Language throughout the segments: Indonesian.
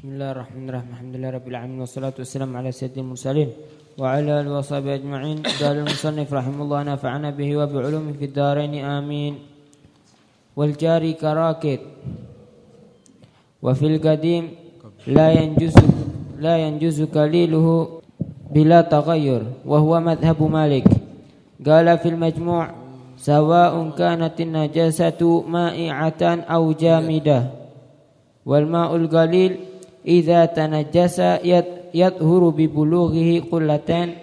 بسم الله الرحمن الرحيم الحمد لله رب العالمين والصلاة والسلام على سيد المرسلين وعلى آله أجمعين قال المصنف رحمه الله نفعنا به وبعلومه في الدارين آمين والجاري كراكد وفي القديم لا ينجز لا ينجز كليله بلا تغير وهو مذهب مالك قال في المجموع سواء كانت النجاسة مائعة أو جامدة والماء القليل ma'ul qalil idza tanajjasa yadhuru bi bulughihi qullatan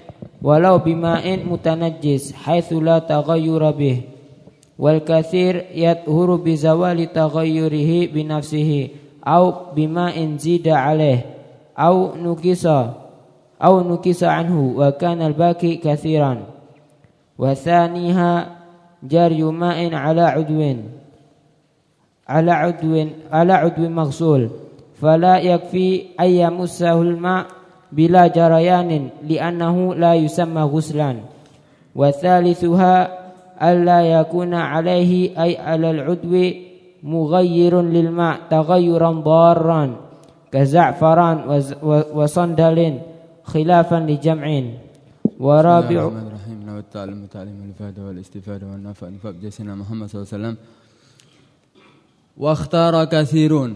walau bima'in mutanajjis haitsu la taghayyura bih wal katsir yadhuru bi zawali taghayyurihi bi nafsihi au bima'in zida alaih au nukisa au nukisa anhu wa kana al baqi katsiran wa thaniha فلا يكفي أن يمسه الماء بلا جريان لأنه لا يسمى غسلا. وثالثها ألا يكون عليه أي على العدو مغير للماء تغيرا ضارا كزعفران وصندل خلافا لجمع ورابع بسم الله الرحمن الرحيم. له التعلم الفائدة والاستفادة والنفع. نفع بجسنا محمد صلى الله عليه وسلم. واختار كثيرون.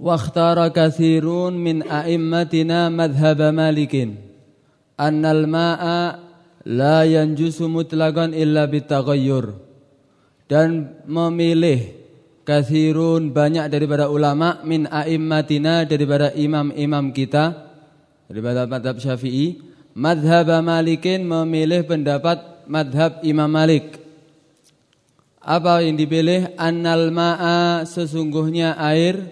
واختار كثير من أئمتنا مذهب مالك أن الماء لا ينجس مطلقا إلا بالتغير dan memilih kathirun banyak daripada ulama min a'immatina daripada imam-imam kita daripada madhab syafi'i madhab malikin memilih pendapat madhab imam malik apa yang dipilih annal ma'a sesungguhnya air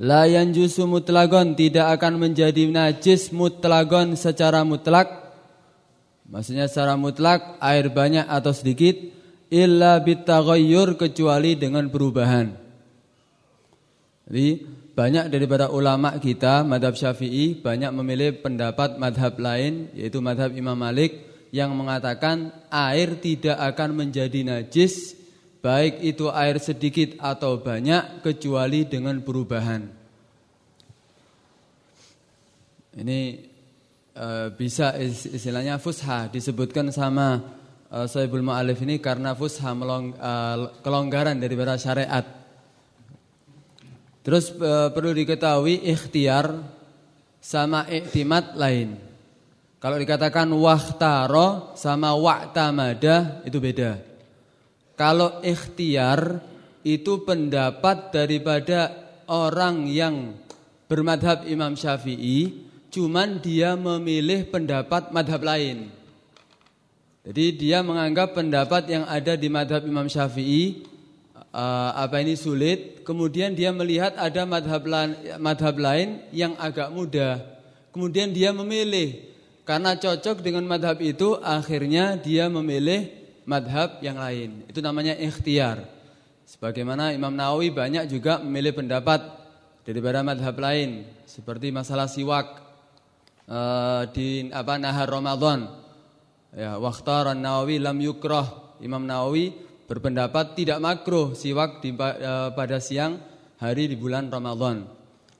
La yanjusu mutlagon tidak akan menjadi najis mutlagon secara mutlak. Maksudnya secara mutlak air banyak atau sedikit illa bitaghayyur kecuali dengan perubahan. Jadi banyak daripada ulama kita madhab syafi'i banyak memilih pendapat madhab lain yaitu madhab Imam Malik yang mengatakan air tidak akan menjadi najis baik itu air sedikit atau banyak kecuali dengan perubahan. Ini e, bisa istilahnya fusha disebutkan sama e, Sohibul Ma'alif ini karena fusha melong, e, kelonggaran daripada syariat. Terus e, perlu diketahui ikhtiar sama iktimat lain. Kalau dikatakan wahtaro sama wa'tamada itu beda. Kalau ikhtiar itu pendapat daripada orang yang bermadhab Imam Syafi'i, cuman dia memilih pendapat madhab lain. Jadi dia menganggap pendapat yang ada di madhab Imam Syafi'i uh, apa ini sulit, kemudian dia melihat ada madhab lain, madhab lain yang agak mudah, kemudian dia memilih. Karena cocok dengan madhab itu, akhirnya dia memilih madhab yang lain. Itu namanya ikhtiar. Sebagaimana Imam Nawawi banyak juga memilih pendapat daripada madhab lain. Seperti masalah siwak uh, di apa nahar Ramadan. Ya, waktaran Nawawi lam yukroh. Imam Nawawi berpendapat tidak makruh siwak di, uh, pada siang hari di bulan Ramadan.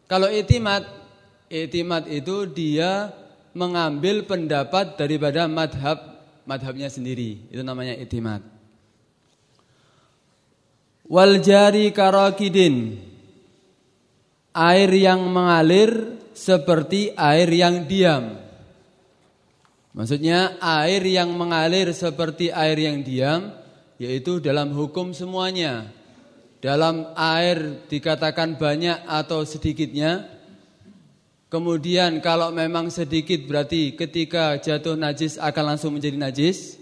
Kalau itimat, itimat itu dia mengambil pendapat daripada madhab madhabnya sendiri. Itu namanya itimat. Wal jari karakidin. Air yang mengalir seperti air yang diam. Maksudnya air yang mengalir seperti air yang diam yaitu dalam hukum semuanya. Dalam air dikatakan banyak atau sedikitnya Kemudian kalau memang sedikit berarti ketika jatuh najis akan langsung menjadi najis.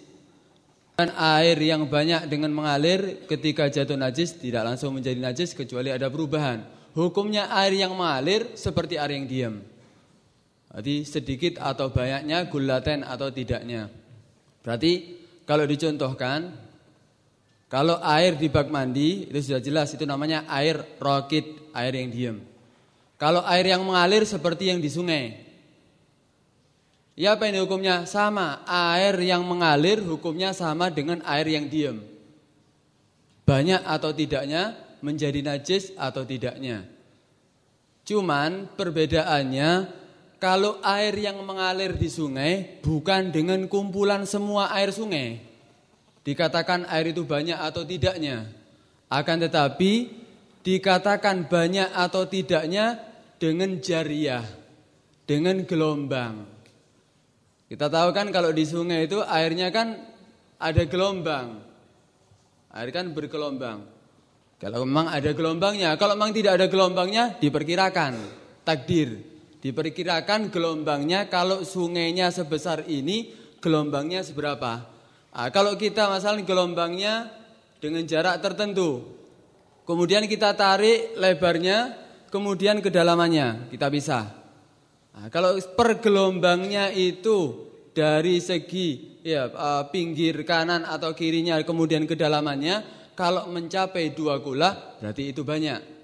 Dan air yang banyak dengan mengalir ketika jatuh najis tidak langsung menjadi najis kecuali ada perubahan. Hukumnya air yang mengalir seperti air yang diam. Berarti sedikit atau banyaknya gulaten atau tidaknya. Berarti kalau dicontohkan kalau air di bak mandi itu sudah jelas itu namanya air rokit, air yang diam. Kalau air yang mengalir seperti yang di sungai. Ya apa ini hukumnya? Sama, air yang mengalir hukumnya sama dengan air yang diam. Banyak atau tidaknya menjadi najis atau tidaknya. Cuman perbedaannya kalau air yang mengalir di sungai bukan dengan kumpulan semua air sungai. Dikatakan air itu banyak atau tidaknya. Akan tetapi dikatakan banyak atau tidaknya dengan jariah, dengan gelombang. Kita tahu kan kalau di sungai itu airnya kan ada gelombang. Air kan bergelombang. Kalau memang ada gelombangnya, kalau memang tidak ada gelombangnya diperkirakan takdir. Diperkirakan gelombangnya kalau sungainya sebesar ini, gelombangnya seberapa. Nah, kalau kita masalah gelombangnya dengan jarak tertentu. Kemudian kita tarik lebarnya, kemudian kedalamannya, kita bisa. Nah, kalau per gelombangnya itu dari segi ya eh, pinggir kanan atau kirinya kemudian kedalamannya kalau mencapai dua gula berarti itu banyak.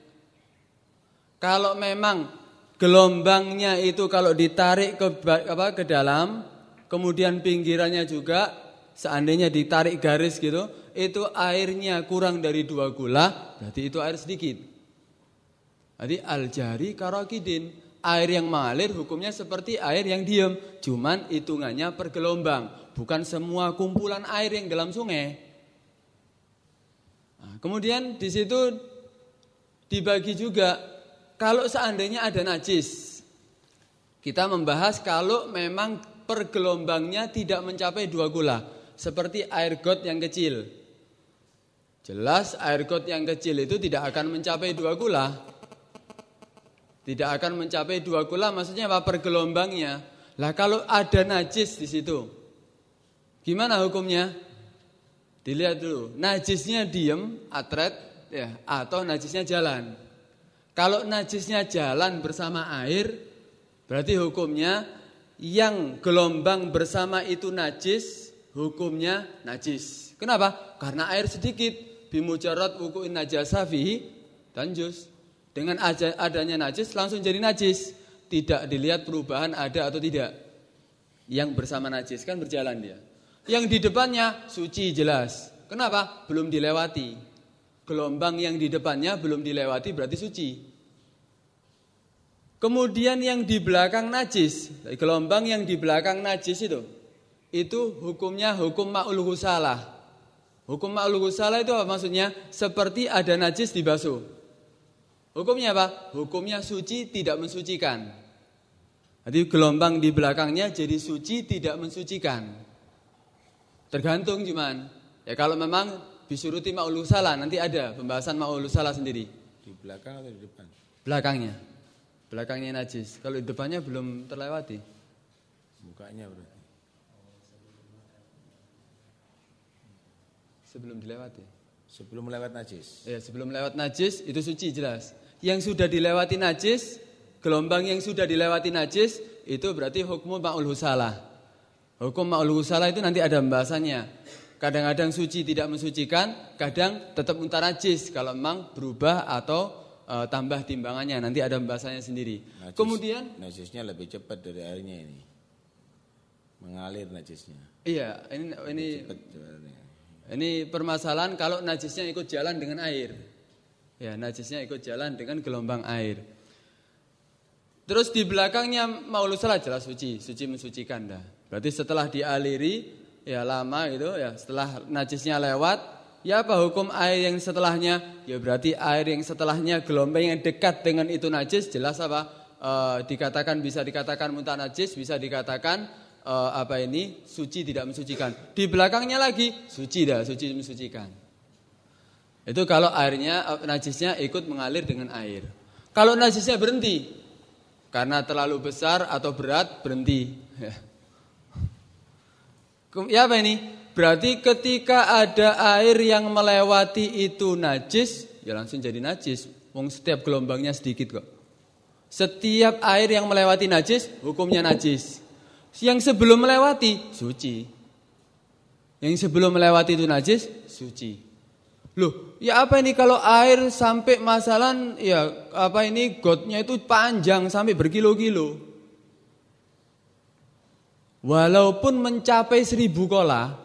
Kalau memang gelombangnya itu kalau ditarik ke apa ke dalam, kemudian pinggirannya juga seandainya ditarik garis gitu, itu airnya kurang dari dua gula, berarti itu air sedikit. Jadi al-jari karokidin, air yang mengalir hukumnya seperti air yang diam, cuman hitungannya per gelombang, bukan semua kumpulan air yang dalam sungai. Kemudian di situ dibagi juga kalau seandainya ada najis. Kita membahas kalau memang pergelombangnya tidak mencapai dua gula. Seperti air got yang kecil. Jelas air got yang kecil itu tidak akan mencapai dua gula. Tidak akan mencapai dua gula maksudnya apa pergelombangnya. Lah kalau ada najis di situ. Gimana hukumnya? Dilihat dulu, najisnya diem, atret, ya, atau najisnya jalan. Kalau najisnya jalan bersama air, berarti hukumnya yang gelombang bersama itu najis, hukumnya najis. Kenapa? Karena air sedikit, bimujarat wuku'in najasa fihi tanjus. Dengan adanya najis langsung jadi najis. Tidak dilihat perubahan ada atau tidak. Yang bersama najis kan berjalan dia. Yang di depannya suci jelas. Kenapa? Belum dilewati. Gelombang yang di depannya belum dilewati berarti suci. Kemudian yang di belakang najis, gelombang yang di belakang najis itu, itu hukumnya hukum ma'ul husalah. Hukum ma'ul husalah itu apa maksudnya? Seperti ada najis di basuh. Hukumnya apa? Hukumnya suci tidak mensucikan. Jadi gelombang di belakangnya jadi suci tidak mensucikan. Tergantung cuman. Ya kalau memang bisuruti ma'ul salah nanti ada pembahasan ma'ul salah sendiri. Di belakang atau di depan? Belakangnya. Belakangnya najis. Kalau di depannya belum terlewati. Mukanya berarti. Sebelum dilewati. Sebelum lewat najis. Ya, sebelum lewat najis itu suci jelas. Yang sudah dilewati najis, gelombang yang sudah dilewati najis itu berarti hukum ma'ul husalah. Hukum ma'ul salah itu nanti ada pembahasannya. Kadang-kadang suci tidak mensucikan, kadang tetap najis kalau memang berubah atau e, tambah timbangannya. Nanti ada pembahasannya sendiri. Najis, Kemudian najisnya lebih cepat dari airnya ini. Mengalir najisnya. Iya, ini ini ini permasalahan kalau najisnya ikut jalan dengan air. Ya, najisnya ikut jalan dengan gelombang air. Terus di belakangnya maulus salah jelas suci, suci mensucikan dah. Berarti setelah dialiri ya lama gitu ya, setelah najisnya lewat, ya apa hukum air yang setelahnya? Ya berarti air yang setelahnya gelombang yang dekat dengan itu najis jelas apa? E, dikatakan bisa dikatakan muntah najis, bisa dikatakan e, apa ini suci tidak mensucikan. Di belakangnya lagi suci dah, suci mensucikan. Itu kalau airnya najisnya ikut mengalir dengan air. Kalau najisnya berhenti karena terlalu besar atau berat berhenti. Ya apa ini? Berarti ketika ada air yang melewati itu najis, ya langsung jadi najis. Wong setiap gelombangnya sedikit kok. Setiap air yang melewati najis, hukumnya najis. Yang sebelum melewati, suci. Yang sebelum melewati itu najis, suci. Loh, ya apa ini kalau air sampai masalah ya apa ini gotnya itu panjang sampai berkilo-kilo. Walaupun mencapai seribu kola,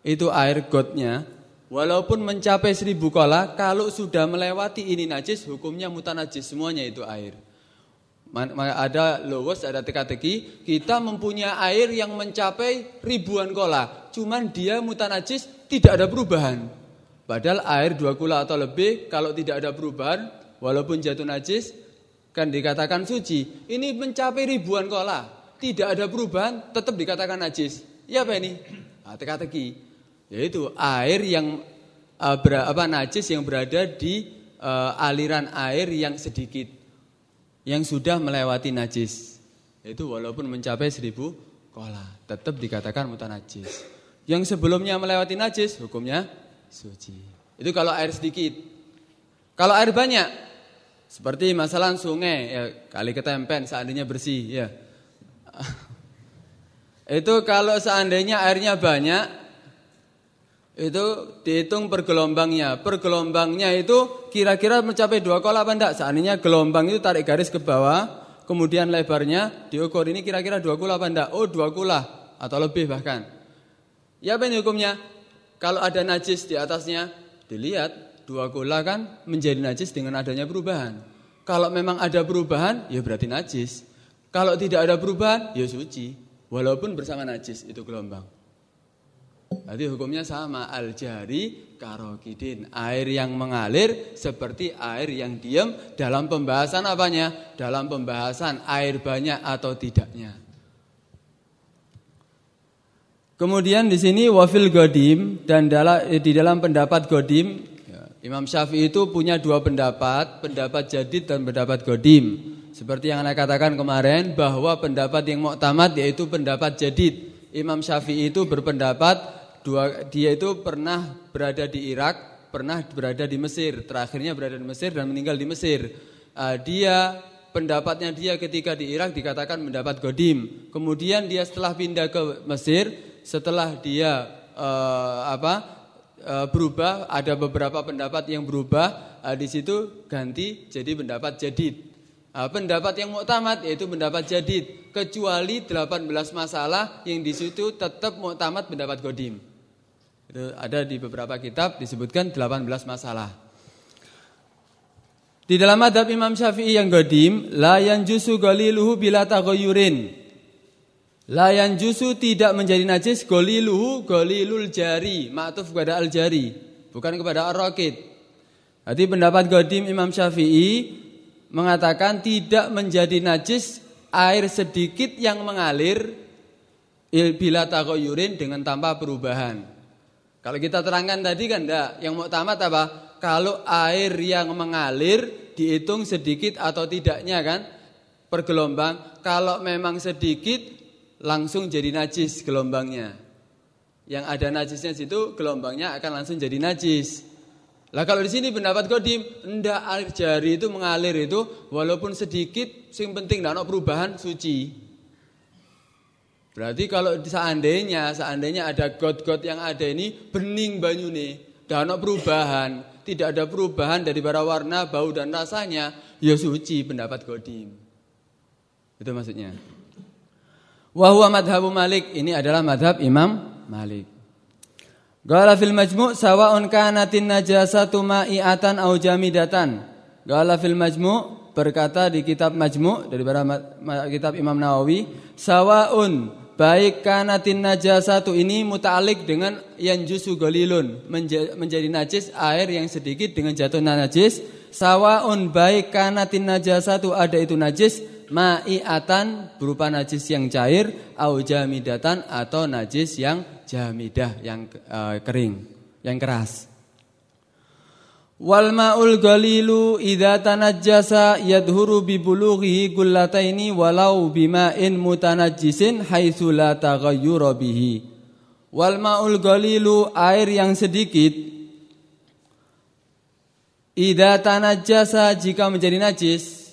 itu air gotnya, walaupun mencapai seribu kola, kalau sudah melewati ini najis, hukumnya mutanajis semuanya itu air. ada lowes, ada teka-teki, kita mempunyai air yang mencapai ribuan kola. Cuman dia mutanajis tidak ada perubahan. Padahal air dua kula atau lebih kalau tidak ada perubahan, walaupun jatuh najis, kan dikatakan suci. Ini mencapai ribuan kola, tidak ada perubahan, tetap dikatakan najis. Ya apa ini? Nah, teka-teki. Yaitu air yang uh, ber, apa najis yang berada di uh, aliran air yang sedikit yang sudah melewati najis. Itu walaupun mencapai seribu kola. Tetap dikatakan mutanajis. Yang sebelumnya melewati najis, hukumnya suci. Itu kalau air sedikit. Kalau air banyak, seperti masalah sungai, ya kali ketempen seandainya bersih, ya. Itu kalau seandainya airnya banyak, itu dihitung per gelombangnya. Itu kira-kira mencapai dua kola apa enggak? Seandainya gelombang itu tarik garis ke bawah, kemudian lebarnya diukur ini kira-kira dua kula apa enggak? Oh dua kula atau lebih bahkan. Ya apa hukumnya? Kalau ada najis di atasnya, dilihat dua kula kan menjadi najis dengan adanya perubahan. Kalau memang ada perubahan, ya berarti najis. Kalau tidak ada perubahan, ya suci. Walaupun bersama najis itu gelombang. Berarti hukumnya sama al-jari karokidin. Air yang mengalir seperti air yang diam dalam pembahasan apanya? Dalam pembahasan air banyak atau tidaknya. Kemudian di sini wafil godim dan di dalam pendapat godim ya, Imam Syafi'i itu punya dua pendapat, pendapat jadid dan pendapat godim. Seperti yang anda katakan kemarin bahwa pendapat yang muktamad yaitu pendapat jadid. Imam Syafi'i itu berpendapat dua dia itu pernah berada di Irak, pernah berada di Mesir, terakhirnya berada di Mesir dan meninggal di Mesir. Uh, dia pendapatnya dia ketika di Irak dikatakan mendapat godim. Kemudian dia setelah pindah ke Mesir, setelah dia uh, apa uh, berubah, ada beberapa pendapat yang berubah. Uh, di situ ganti jadi pendapat jadid. Uh, pendapat yang muktamad yaitu pendapat jadid kecuali 18 masalah yang di situ tetap muktamad pendapat godim. Itu ada di beberapa kitab disebutkan 18 masalah. Di dalam madhab Imam Syafi'i yang godim, la jusu goliluhu bila tagoyurin. La jusu tidak menjadi najis goliluhu golilul jari, ma'tuf kepada al jari, bukan kepada ar-raqid. Jadi pendapat godim Imam Syafi'i mengatakan tidak menjadi najis air sedikit yang mengalir bila tagoyurin dengan tanpa perubahan. Kalau kita terangkan tadi kan enggak, yang mau tamat apa? Kalau air yang mengalir dihitung sedikit atau tidaknya kan per gelombang. Kalau memang sedikit langsung jadi najis gelombangnya. Yang ada najisnya situ gelombangnya akan langsung jadi najis. Lah kalau di sini pendapat Godim, ndak air jari itu mengalir itu walaupun sedikit, sing penting ndak perubahan suci. Berarti kalau seandainya seandainya ada got-got yang ada ini bening banyu nih, tidak ada perubahan, tidak ada perubahan dari para warna, bau dan rasanya, ya suci pendapat Godim. Itu maksudnya. Wahwa madhabu Malik ini adalah madhab Imam Malik. Gala fil majmu' sawa'un kanatin najasatu ma'iatan au jamidatan. Gala fil majmu' berkata di kitab majmu' dari kitab Imam Nawawi, sawa'un baik kanatin najasatu ini muta'alik dengan yang jusu golilun menjadi najis air yang sedikit dengan jatuh najis sawaun baik kanatin najasatu ada itu najis ma'iatan berupa najis yang cair au jamidatan atau najis yang jamidah yang uh, kering yang keras Wal ma'ul galilu idza tanajjasa yadhuru bi bulughihi gullataini walau bima'in mutanajjisin haitsu la taghayyura bihi. Wal ma'ul galilu air yang sedikit idza tanajjasa jika menjadi najis,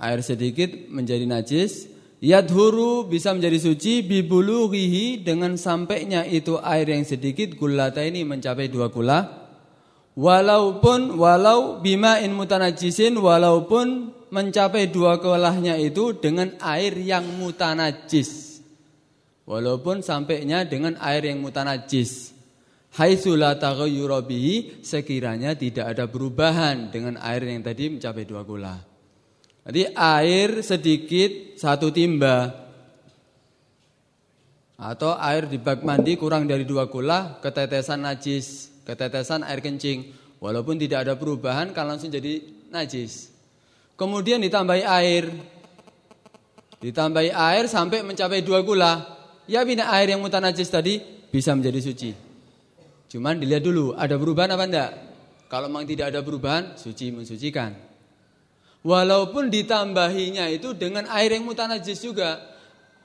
air sedikit menjadi najis, yadhuru bisa menjadi suci bi bulughihi dengan sampainya itu air yang sedikit gullataini mencapai dua kula Walaupun walau bima in mutanajisin walaupun mencapai dua kelahnya itu dengan air yang mutanajis. Walaupun sampainya dengan air yang mutanajis. Taghayyura bihi sekiranya tidak ada perubahan dengan air yang tadi mencapai dua kula. Jadi air sedikit satu timba atau air di bak mandi kurang dari dua kula ketetesan najis, ketetesan air kencing. Walaupun tidak ada perubahan kan langsung jadi najis. Kemudian ditambahi air. Ditambahi air sampai mencapai dua gula. Ya bina air yang mutan najis tadi bisa menjadi suci. Cuman dilihat dulu ada perubahan apa enggak. Kalau memang tidak ada perubahan, suci mensucikan. Walaupun ditambahinya itu dengan air yang mutan najis juga.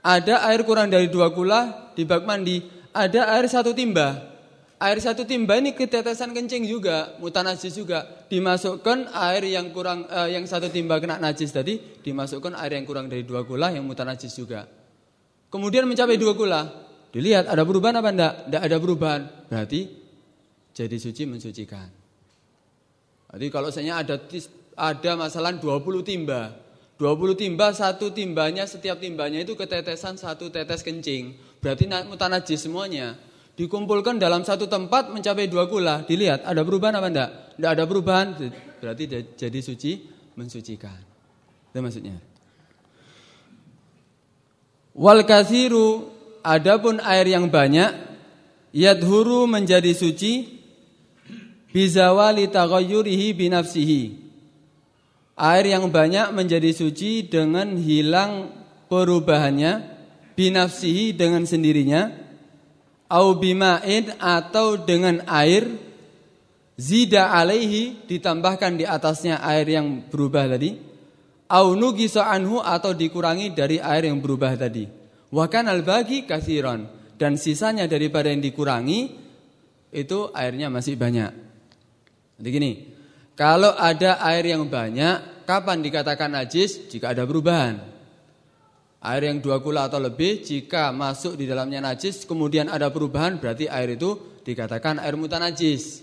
Ada air kurang dari dua gula di bak mandi, ada air satu timba. Air satu timba ini ketetesan kencing juga, mutan najis juga. Dimasukkan air yang kurang eh, yang satu timba kena najis tadi, dimasukkan air yang kurang dari dua gula yang mutan najis juga. Kemudian mencapai dua gula, dilihat ada perubahan apa enggak? Enggak ada perubahan, berarti jadi suci mensucikan. Jadi kalau saya ada ada masalah 20 timba, 20 timba satu timbanya setiap timbanya itu ketetesan satu tetes kencing, berarti mutan najis semuanya dikumpulkan dalam satu tempat mencapai dua gula. Dilihat ada perubahan apa enggak? Enggak ada perubahan, berarti jadi suci, mensucikan. Itu maksudnya. Wal kasiru adapun air yang banyak yadhuru menjadi suci bizawali taghayyurihi binafsihi. Air yang banyak menjadi suci dengan hilang perubahannya binafsihi dengan sendirinya au bima'in atau dengan air zida alaihi ditambahkan di atasnya air yang berubah tadi au nugisa anhu atau dikurangi dari air yang berubah tadi. Wa kanal bagi kathiran. Dan sisanya daripada yang dikurangi itu airnya masih banyak. Jadi gini kalau ada air yang banyak kapan dikatakan najis jika ada perubahan Air yang dua kula atau lebih jika masuk di dalamnya najis kemudian ada perubahan berarti air itu dikatakan air mutanajis.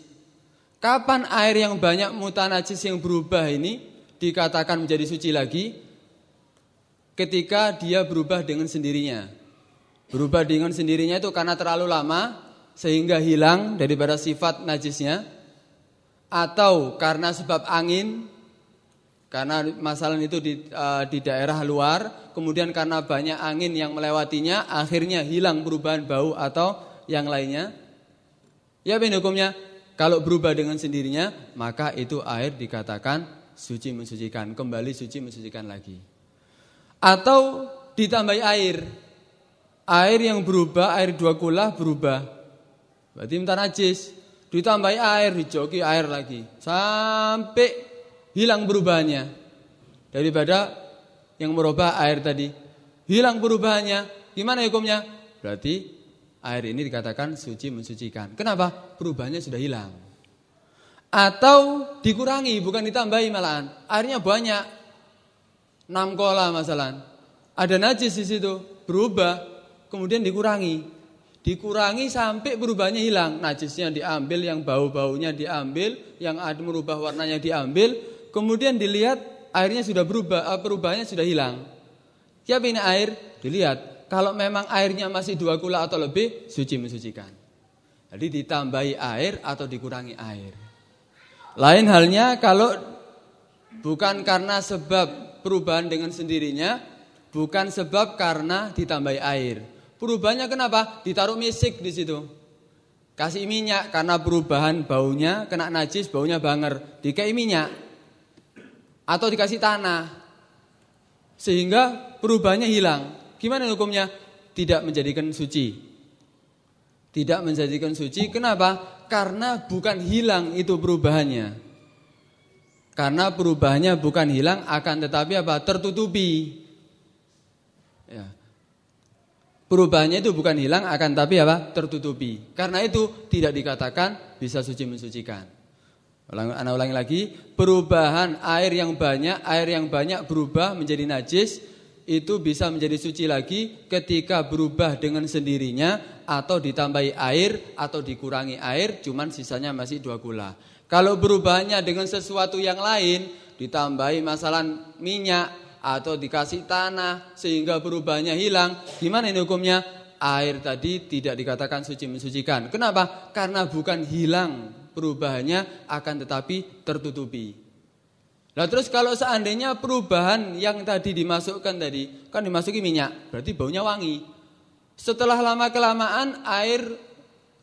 Kapan air yang banyak mutanajis yang berubah ini dikatakan menjadi suci lagi? Ketika dia berubah dengan sendirinya. Berubah dengan sendirinya itu karena terlalu lama sehingga hilang daripada sifat najisnya atau karena sebab angin karena masalah itu di, uh, di daerah luar, kemudian karena banyak angin yang melewatinya, akhirnya hilang perubahan bau atau yang lainnya. Ya ben hukumnya, kalau berubah dengan sendirinya, maka itu air dikatakan suci mensucikan, kembali suci mensucikan lagi. Atau ditambahi air. Air yang berubah, air dua kula berubah. Berarti minta najis. Ditambahi air, dijoki air lagi. Sampai hilang perubahannya daripada yang merubah air tadi. Hilang perubahannya, gimana hukumnya? Berarti air ini dikatakan suci mensucikan. Kenapa? Perubahannya sudah hilang. Atau dikurangi, bukan ditambahi malahan. Airnya banyak. 6 kola masalah. Ada najis di situ, berubah, kemudian dikurangi. Dikurangi sampai perubahannya hilang. Najisnya diambil, yang bau-baunya diambil, yang ada merubah warnanya diambil, Kemudian dilihat airnya sudah berubah, eh, perubahannya sudah hilang. Siapa ini air? Dilihat. Kalau memang airnya masih dua kula atau lebih, suci mensucikan. Jadi ditambahi air atau dikurangi air. Lain halnya kalau bukan karena sebab perubahan dengan sendirinya, bukan sebab karena ditambahi air. Perubahannya kenapa? Ditaruh misik di situ. Kasih minyak karena perubahan baunya kena najis, baunya banger. Dikai minyak atau dikasih tanah sehingga perubahannya hilang. Gimana hukumnya? Tidak menjadikan suci. Tidak menjadikan suci. Kenapa? Karena bukan hilang itu perubahannya. Karena perubahannya bukan hilang akan tetapi apa? Tertutupi. Ya. Perubahannya itu bukan hilang akan tapi apa? Tertutupi. Karena itu tidak dikatakan bisa suci mensucikan. Anak ulangi lagi, perubahan air yang banyak, air yang banyak berubah menjadi najis itu bisa menjadi suci lagi ketika berubah dengan sendirinya atau ditambahi air atau dikurangi air, cuman sisanya masih dua gula. Kalau berubahnya dengan sesuatu yang lain, ditambahi masalah minyak atau dikasih tanah sehingga berubahnya hilang, gimana ini hukumnya? Air tadi tidak dikatakan suci mensucikan. Kenapa? Karena bukan hilang perubahannya akan tetapi tertutupi. Nah terus kalau seandainya perubahan yang tadi dimasukkan tadi kan dimasuki minyak, berarti baunya wangi. Setelah lama kelamaan air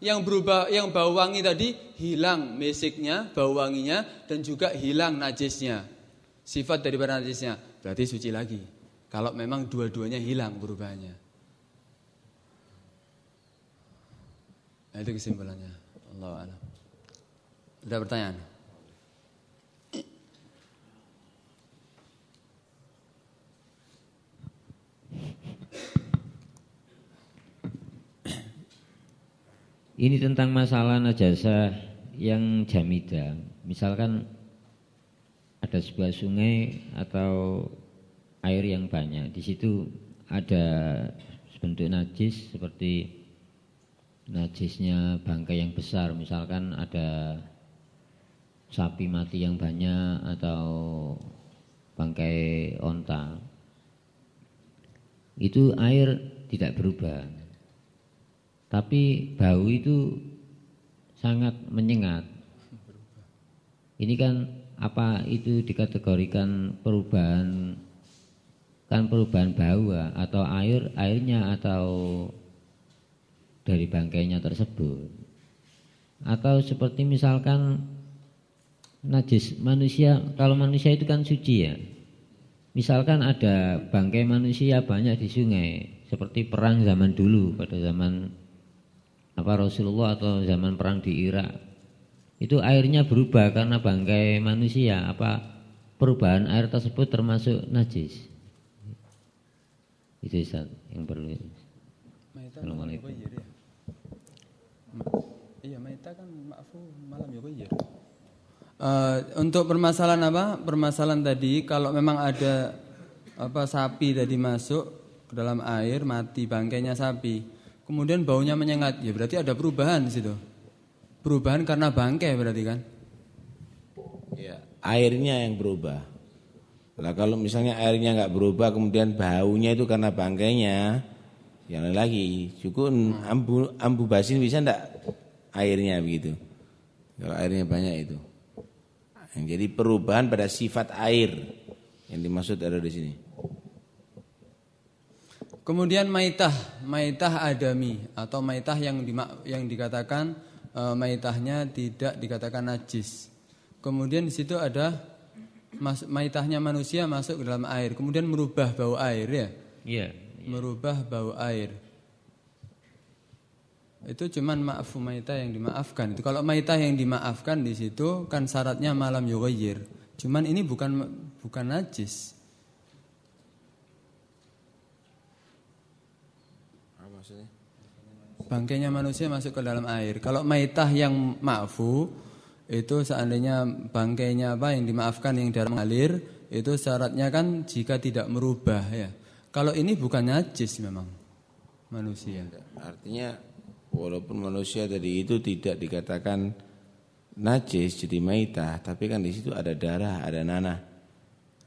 yang berubah yang bau wangi tadi hilang mesiknya, bau wanginya dan juga hilang najisnya. Sifat daripada najisnya, berarti suci lagi. Kalau memang dua-duanya hilang perubahannya. Nah, itu kesimpulannya. Allah a'lam. Ada pertanyaan? Ini tentang masalah najasa yang jamida. Misalkan ada sebuah sungai atau air yang banyak. Di situ ada bentuk najis seperti najisnya bangkai yang besar. Misalkan ada sapi mati yang banyak atau bangkai onta. Itu air tidak berubah tapi bau itu sangat menyengat. Ini kan apa itu dikategorikan perubahan kan perubahan bau atau air airnya atau dari bangkainya tersebut. Atau seperti misalkan najis manusia kalau manusia itu kan suci ya? Misalkan ada bangkai manusia banyak di sungai seperti perang zaman dulu pada zaman apa Rasulullah atau zaman perang di Irak itu airnya berubah karena bangkai manusia. Apa perubahan air tersebut termasuk najis? Itu Ustaz yang perlu Assalamualaikum Iya, maita kan maafu malam ya Uh, untuk permasalahan apa? Permasalahan tadi kalau memang ada apa sapi tadi masuk ke dalam air mati bangkainya sapi. Kemudian baunya menyengat, ya berarti ada perubahan di situ. Perubahan karena bangkai berarti kan? Ya, airnya yang berubah. Nah kalau misalnya airnya nggak berubah, kemudian baunya itu karena bangkainya, yang lagi cukup ambu ambu basin bisa enggak airnya begitu? Kalau airnya banyak itu. Yang jadi perubahan pada sifat air yang dimaksud ada di sini. Kemudian maitah, maitah adami atau maitah yang di, yang dikatakan e, maitahnya tidak dikatakan najis. Kemudian di situ ada mas, maitahnya manusia masuk ke dalam air, kemudian merubah bau air ya. Iya. Merubah bau air. Itu cuman maafu maitah yang dimaafkan. Itu kalau maitah yang dimaafkan di situ kan syaratnya malam yughayyir. Cuman ini bukan bukan najis. Bangkainya manusia masuk ke dalam air. Kalau maitah yang maafu itu seandainya bangkainya apa yang dimaafkan yang dalam mengalir itu syaratnya kan jika tidak merubah ya. Kalau ini bukan najis memang manusia. Artinya walaupun manusia tadi itu tidak dikatakan najis jadi maitah, tapi kan di situ ada darah, ada nanah.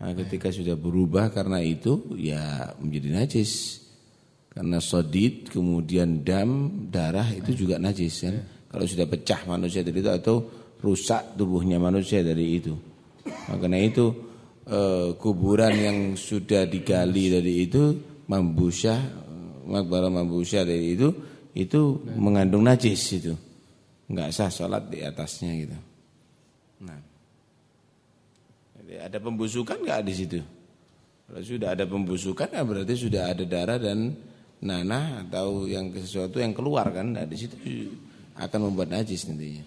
Nah, ketika sudah berubah karena itu ya menjadi najis. Karena sodid kemudian dam darah itu juga najis kan. Kalau sudah pecah manusia dari itu atau rusak tubuhnya manusia dari itu. Makanya itu e, kuburan yang sudah digali dari itu mambusyah makbara mambusyah dari itu itu mengandung najis itu. Enggak sah sholat di atasnya gitu. Nah. Jadi ada pembusukan enggak di situ? Kalau sudah ada pembusukan ya berarti sudah ada darah dan nanah atau yang sesuatu yang keluar kan nah, di situ akan membuat najis nantinya.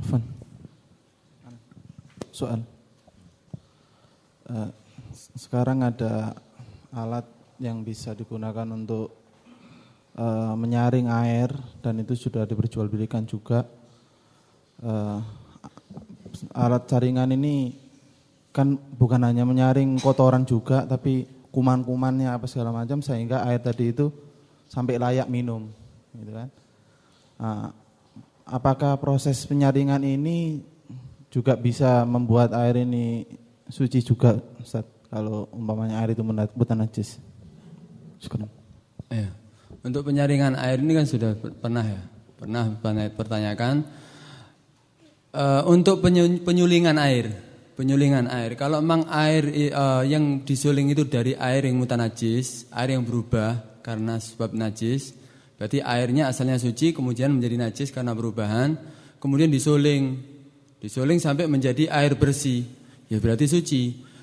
Afan. Soal. Uh, sekarang ada alat yang bisa digunakan untuk uh, menyaring air dan itu sudah diperjualbelikan juga. Uh, alat saringan ini kan bukan hanya menyaring kotoran juga tapi kuman-kumannya apa segala macam sehingga air tadi itu sampai layak minum gitu kan nah, apakah proses penyaringan ini juga bisa membuat air ini suci juga Ustaz kalau umpamanya air itu bukan najis. Ya. Untuk penyaringan air ini kan sudah pernah ya, pernah pertanyakan Uh, untuk penyulingan air, penyulingan air. Kalau memang air uh, yang disuling itu dari air yang mutanajis, air yang berubah karena sebab najis, berarti airnya asalnya suci kemudian menjadi najis karena perubahan, kemudian disuling, disuling sampai menjadi air bersih, ya berarti suci.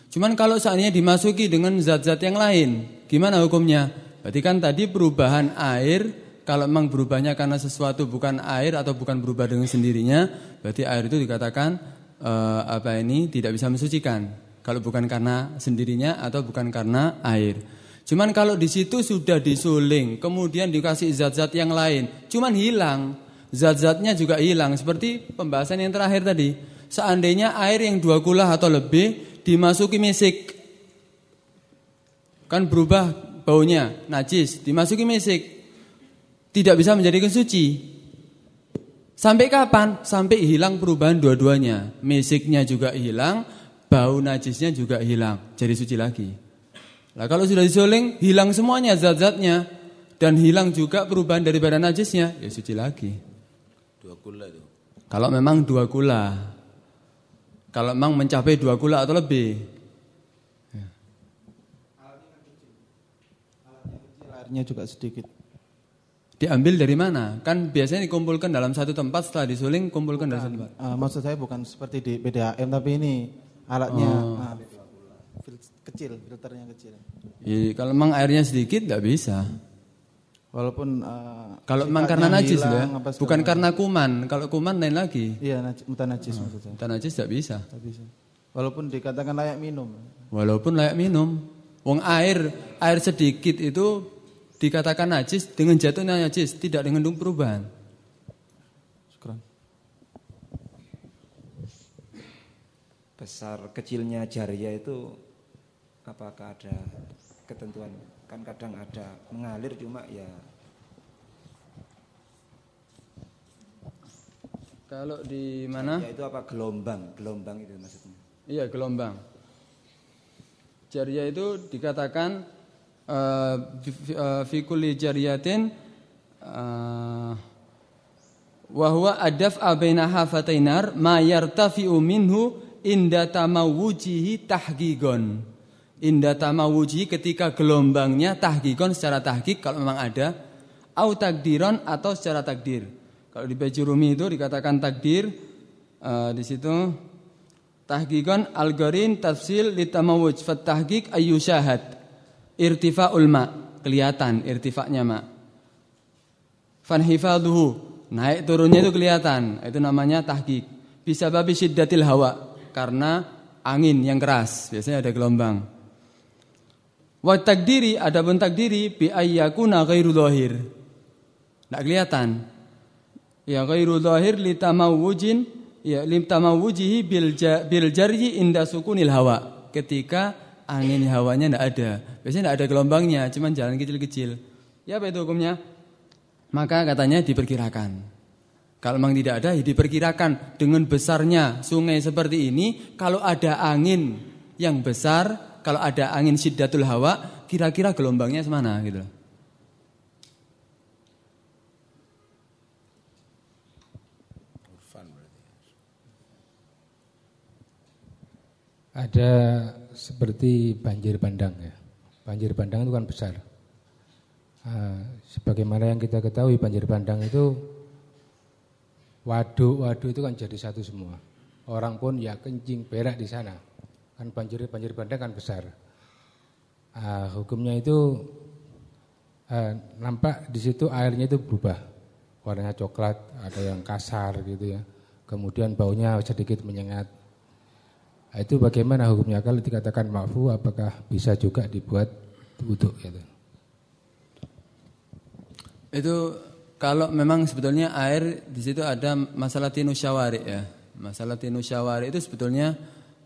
Cuman kalau seandainya dimasuki dengan zat-zat yang lain, gimana hukumnya? Berarti kan tadi perubahan air kalau memang berubahnya karena sesuatu bukan air atau bukan berubah dengan sendirinya, berarti air itu dikatakan uh, apa ini tidak bisa mensucikan. Kalau bukan karena sendirinya atau bukan karena air. Cuman kalau di situ sudah disuling, kemudian dikasih zat-zat yang lain, cuman hilang, zat-zatnya juga hilang. Seperti pembahasan yang terakhir tadi, seandainya air yang dua kulah atau lebih dimasuki mesik, kan berubah baunya, najis, dimasuki mesik, tidak bisa menjadikan suci. Sampai kapan? Sampai hilang perubahan dua-duanya. Misiknya juga hilang, bau najisnya juga hilang. Jadi suci lagi. Nah kalau sudah disuling, hilang semuanya zat-zatnya. Dan hilang juga perubahan daripada najisnya, ya suci lagi. Dua kula itu. Kalau memang dua kula. Kalau memang mencapai dua kula atau lebih. Ya. Airnya juga sedikit. Diambil dari mana? Kan biasanya dikumpulkan dalam satu tempat setelah disuling kumpulkan bukan, dalam satu tempat. Uh, maksud saya bukan seperti di PDAM tapi ini alatnya oh. uh, kecil, filternya kecil. Ya, kalau memang airnya sedikit tidak bisa. Walaupun uh, kalau memang karena najis ya, bukan karena kuman. Kalau kuman lain lagi. Iya, mutan najis oh, maksudnya. Mutan najis tidak bisa. Tidak bisa. Walaupun dikatakan layak minum. Walaupun layak minum. Wong air air sedikit itu dikatakan najis dengan jatuhnya najis, tidak dengan perubahan. Besar kecilnya jariah itu apakah ada ketentuan? Kan kadang ada mengalir cuma ya Kalau di mana? Ya itu apa gelombang, gelombang itu maksudnya. Iya, gelombang. Jariah itu dikatakan fi kulli jariyatin uh, wa huwa adaf baina hafatainar ma yartafi'u minhu inda tamawujihi tahgigon inda tamawujihi ketika gelombangnya tahgigon secara tahgik kalau memang ada au takdiron atau secara takdir. Kalau di Bajurumi itu dikatakan takdir uh, di situ tahgigon algorin tafsil litamawuj fat tahqiq ayyushahad irtifa'ul ma, kelihatan irtifaknya ma. Fanhifaduhu, naik turunnya itu kelihatan, itu namanya tahqiq. Bisa babi syiddatil hawa, karena angin yang keras, biasanya ada gelombang. Wa takdiri, adapun takdiri bi ayyakuna ghairu dhahir. Enggak kelihatan. Ya ghairu dhahir li tamawujin ya lim tamawujihi bil bil jaryi inda sukunil hawa. Ketika angin hawanya tidak ada. Biasanya tidak ada gelombangnya, cuma jalan kecil-kecil. Ya apa itu hukumnya? Maka katanya diperkirakan. Kalau memang tidak ada, ya diperkirakan dengan besarnya sungai seperti ini, kalau ada angin yang besar, kalau ada angin siddatul hawa, kira-kira gelombangnya semana gitu. Ada seperti banjir bandang ya. Banjir bandang itu kan besar. Uh, sebagaimana yang kita ketahui banjir bandang itu waduk-waduk itu kan jadi satu semua. Orang pun ya kencing berak di sana. Kan banjir banjir bandang kan besar. Uh, hukumnya itu uh, nampak di situ airnya itu berubah. Warnanya coklat, ada yang kasar gitu ya. Kemudian baunya sedikit menyengat itu bagaimana hukumnya kalau dikatakan maafu apakah bisa juga dibuat wudhu gitu. Itu kalau memang sebetulnya air di situ ada masalah tinusyawari ya. Masalah tinusyawari itu sebetulnya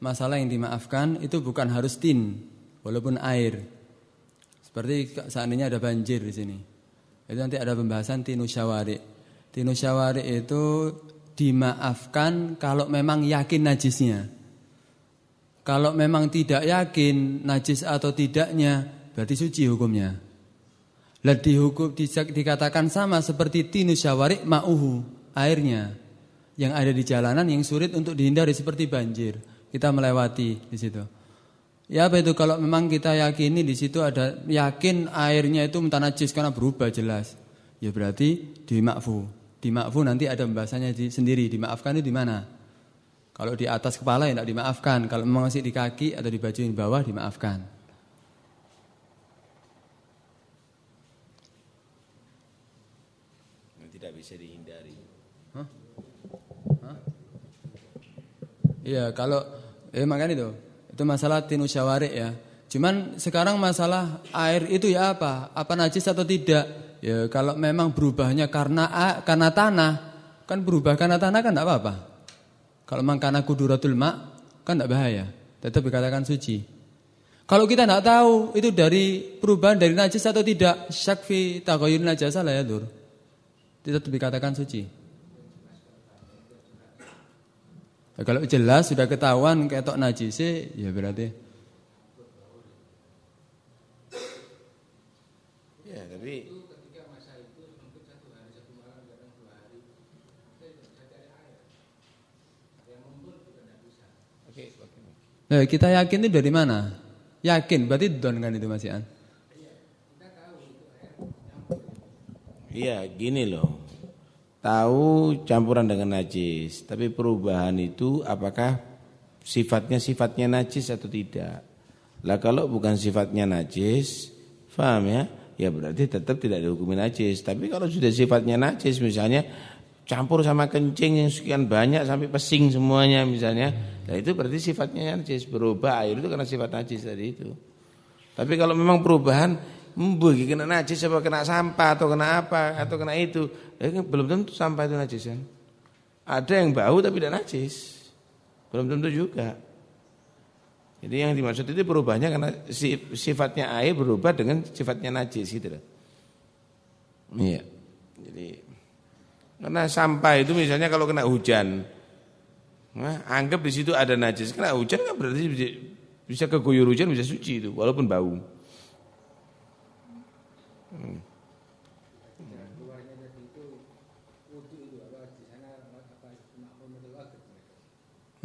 masalah yang dimaafkan itu bukan harus tin walaupun air. Seperti seandainya ada banjir di sini. Itu nanti ada pembahasan tinusyawari. Tinusyawari itu dimaafkan kalau memang yakin najisnya. Kalau memang tidak yakin najis atau tidaknya, berarti suci hukumnya. Lah dihukum dikatakan sama seperti tinus syawarik ma'uhu, airnya. yang ada di jalanan yang sulit untuk dihindari seperti banjir. Kita melewati di situ. Ya apa itu kalau memang kita yakini di situ ada yakin airnya itu mutanajis karena berubah jelas. Ya berarti dimakfu. Dimakfu nanti ada pembahasannya di, sendiri. Dimaafkan itu di mana? Kalau di atas kepala ya tidak dimaafkan. Kalau memang masih di kaki atau di baju yang di bawah dimaafkan. Tidak bisa dihindari. Iya kalau eh makanya itu itu masalah tinu ya. Cuman sekarang masalah air itu ya apa? Apa najis atau tidak? Ya kalau memang berubahnya karena karena tanah, kan berubah karena tanah kan tidak apa-apa. Kalau memang karena kuduratul mak kan tidak bahaya, tetap dikatakan suci. Kalau kita tidak tahu itu dari perubahan dari najis atau tidak, syakfi takoyun najasa lah ya dur. Tetap dikatakan suci. Nah, kalau jelas sudah ketahuan ketok najis ya berarti Ya, tapi Nah, kita yakin itu dari mana? Yakin, berarti don kan itu Mas Ian? Iya, gini loh tahu campuran dengan najis, tapi perubahan itu apakah sifatnya sifatnya najis atau tidak? Lah kalau bukan sifatnya najis, paham ya? Ya berarti tetap tidak dihukumi najis. Tapi kalau sudah sifatnya najis misalnya campur sama kencing yang sekian banyak sampai pesing semuanya misalnya, nah itu berarti sifatnya najis, berubah air itu karena sifat najis tadi itu. Tapi kalau memang perubahan Mbuh kena najis apa kena sampah atau kena apa atau kena itu. Kan belum tentu sampah itu najis kan. Ada yang bau tapi tidak najis. Belum tentu juga. Jadi yang dimaksud itu berubahnya karena sifatnya air berubah dengan sifatnya najis gitu loh. Iya. Jadi karena sampah itu misalnya kalau kena hujan, nah, anggap di situ ada najis. Kena hujan kan berarti bisa, bisa keguyur hujan bisa suci itu walaupun bau. Hmm.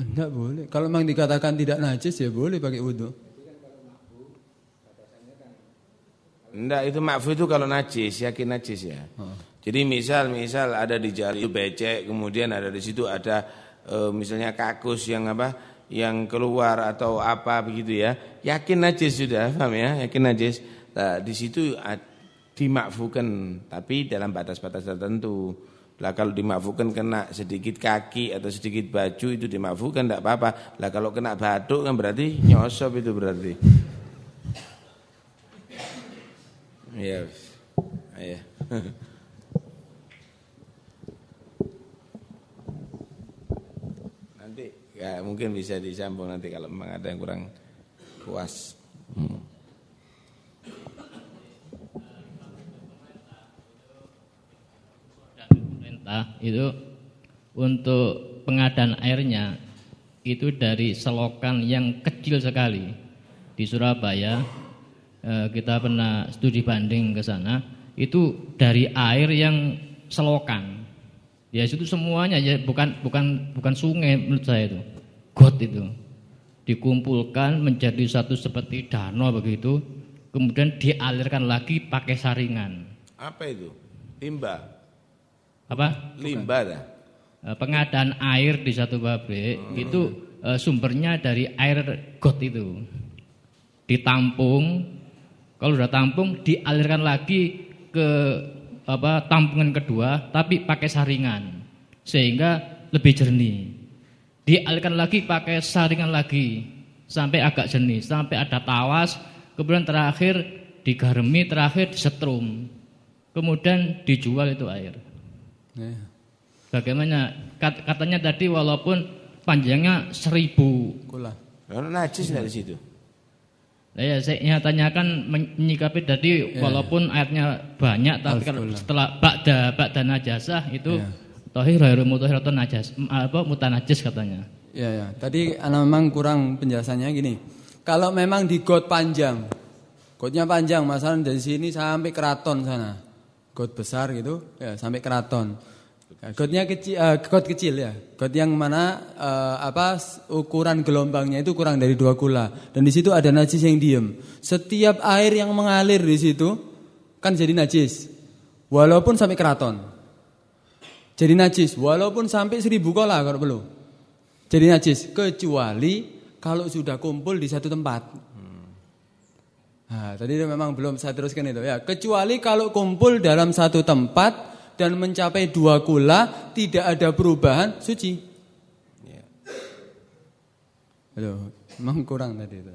Enggak boleh. Kalau memang dikatakan tidak najis ya boleh pakai wudhu. Enggak itu makfu itu kalau najis, yakin najis ya. Oh. Jadi misal misal ada di jari itu becek, kemudian ada di situ ada e, misalnya kakus yang apa yang keluar atau apa begitu ya. Yakin najis sudah, paham ya? Yakin najis. Nah, di situ dimakfukan tapi dalam batas-batas tertentu. Lah kalau dimakfukan kena sedikit kaki atau sedikit baju itu dimakfukan tidak apa-apa. Lah kalau kena batuk kan berarti nyosop itu berarti. Ya. Ya. nanti ya mungkin bisa disambung nanti kalau memang ada yang kurang puas. Hmm. pemerintah itu untuk pengadaan airnya itu dari selokan yang kecil sekali di Surabaya eh, kita pernah studi banding ke sana itu dari air yang selokan ya itu semuanya ya bukan bukan bukan sungai menurut saya itu got itu dikumpulkan menjadi satu seperti danau begitu kemudian dialirkan lagi pakai saringan apa itu timba apa? Limbah dah. Eh, pengadaan air di satu pabrik hmm. itu uh, sumbernya dari air got itu. Ditampung, kalau sudah tampung dialirkan lagi ke apa tampungan kedua tapi pakai saringan sehingga lebih jernih. Dialirkan lagi pakai saringan lagi sampai agak jernih, sampai ada tawas, kemudian terakhir digaremi, terakhir disetrum. Kemudian dijual itu air. Ya. Bagaimana katanya tadi walaupun panjangnya seribu kula. Karena najis dari situ. Ya, saya tanyakan menyikapi tadi ya. walaupun airnya banyak tapi kalau setelah ba'da ba'da najasah itu ya. tohir ghairu mutahhir atau najas apa mutanajis katanya. Ya ya, tadi ana memang kurang penjelasannya gini. Kalau memang di got panjang, gotnya panjang, masalah dari sini sampai keraton sana got besar gitu ya sampai keraton. Gotnya kecil, uh, got kecil ya. Got yang mana uh, apa ukuran gelombangnya itu kurang dari dua kula. Dan di situ ada najis yang diem. Setiap air yang mengalir di situ kan jadi najis. Walaupun sampai keraton. Jadi najis. Walaupun sampai seribu kola kalau perlu. Jadi najis. Kecuali kalau sudah kumpul di satu tempat. Nah, tadi memang belum saya teruskan itu ya. Kecuali kalau kumpul dalam satu tempat dan mencapai dua kula tidak ada perubahan suci. Ya. Aduh, memang kurang tadi itu.